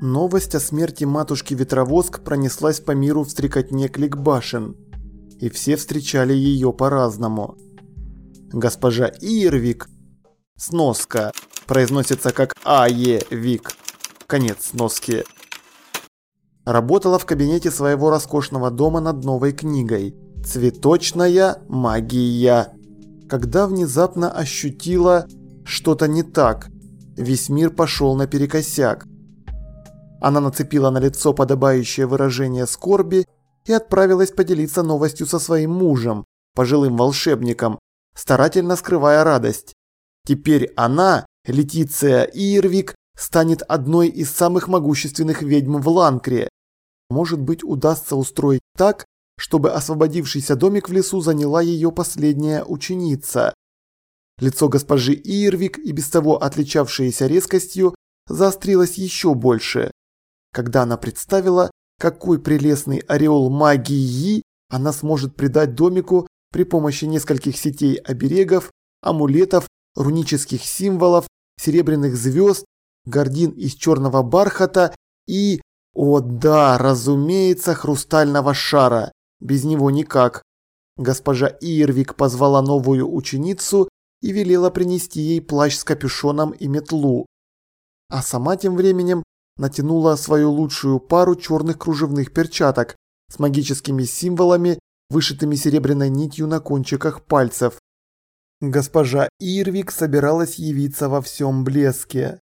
Новость о смерти матушки Ветровоск пронеслась по миру в стрекотне кликбашен, и все встречали ее по-разному. Госпожа Ирвик, сноска, произносится как Ае-Вик, конец сноски, работала в кабинете своего роскошного дома над новой книгой «Цветочная магия», когда внезапно ощутила что-то не так. Весь мир пошел наперекосяк. Она нацепила на лицо подобающее выражение скорби и отправилась поделиться новостью со своим мужем, пожилым волшебником, старательно скрывая радость. Теперь она, Летиция Ирвик, станет одной из самых могущественных ведьм в Ланкре. Может быть, удастся устроить так, чтобы освободившийся домик в лесу заняла ее последняя ученица. Лицо госпожи Ирвик, и без того отличавшееся резкостью, заострилось еще больше когда она представила, какой прелестный ореол магии она сможет придать домику при помощи нескольких сетей оберегов, амулетов, рунических символов, серебряных звезд, гордин из черного бархата и, о да, разумеется, хрустального шара. Без него никак. Госпожа Ирвик позвала новую ученицу и велела принести ей плащ с капюшоном и метлу. А сама тем временем натянула свою лучшую пару черных кружевных перчаток с магическими символами, вышитыми серебряной нитью на кончиках пальцев. Госпожа Ирвик собиралась явиться во всем блеске.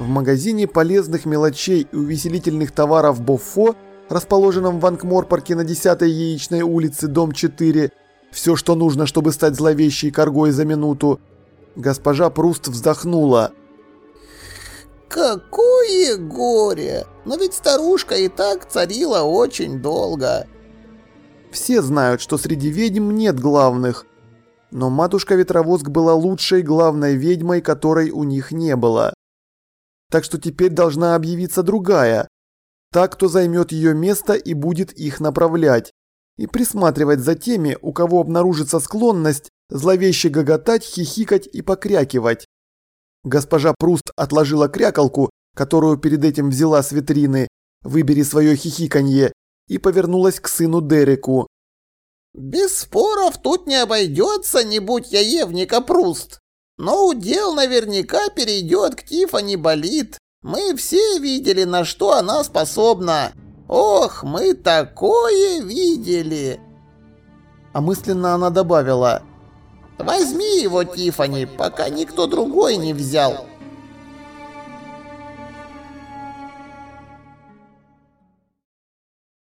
В магазине полезных мелочей и увеселительных товаров Боффо, расположенном в Анкморпарке на 10-й яичной улице, дом 4, все, что нужно, чтобы стать зловещей коргой за минуту, Госпожа Пруст вздохнула. «Какое горе! Но ведь старушка и так царила очень долго». Все знают, что среди ведьм нет главных. Но матушка Ветровоск была лучшей главной ведьмой, которой у них не было. Так что теперь должна объявиться другая. Та, кто займет ее место и будет их направлять. И присматривать за теми, у кого обнаружится склонность зловеще гоготать, хихикать и покрякивать. Госпожа Пруст отложила крякалку, которую перед этим взяла с витрины, выбери свое хихиканье, и повернулась к сыну Дереку. «Без споров тут не обойдется, не будь я Евника Пруст. Но удел наверняка перейдет к Тифани Болит. Мы все видели, на что она способна. Ох, мы такое видели!» А мысленно она добавила – Возьми его, Тифани, пока никто другой не взял.